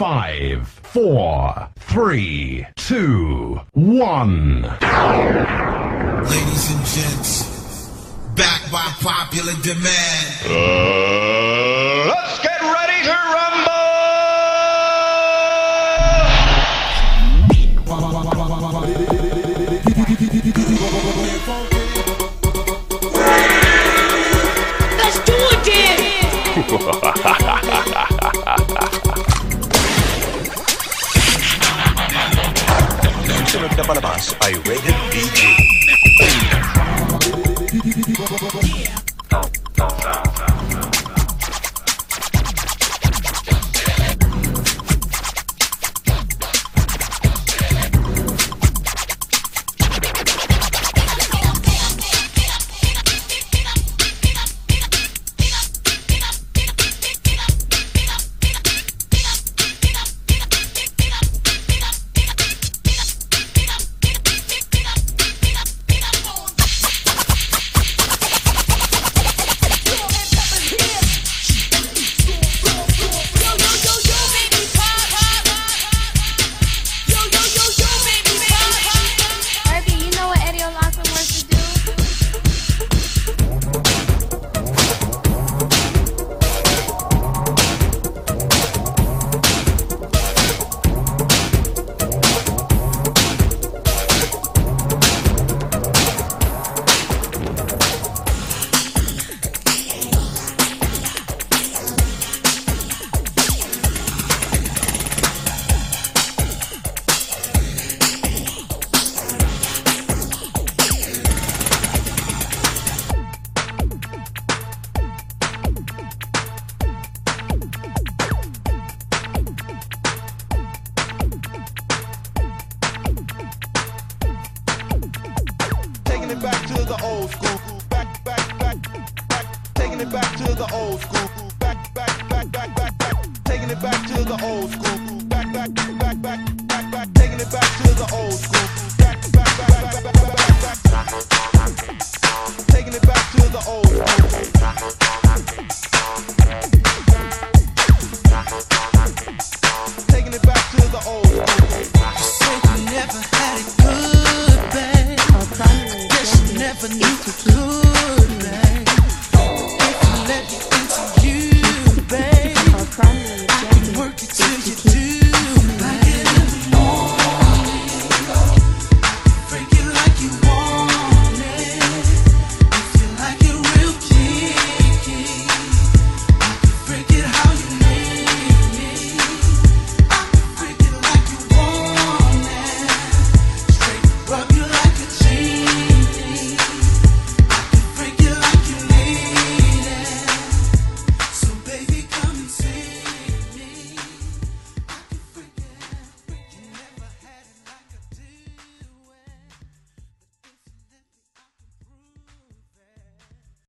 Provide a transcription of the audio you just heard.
Five, four, three, two, one. Ladies and gents, back by popular demand. Uh, let's get ready to rumble! Let's do it then! Sunod na palabas ay Rated PG. Taking it back to the old school. Back, back, back, back, back, back. Taking it back to the old school. Back, back, back, back, back, back. Taking it back to the old school. Back, back, back, back, back, back, back. Taking it back to the old school. Taking it back to the old school. You said you never had it good, babe. I guess you never knew.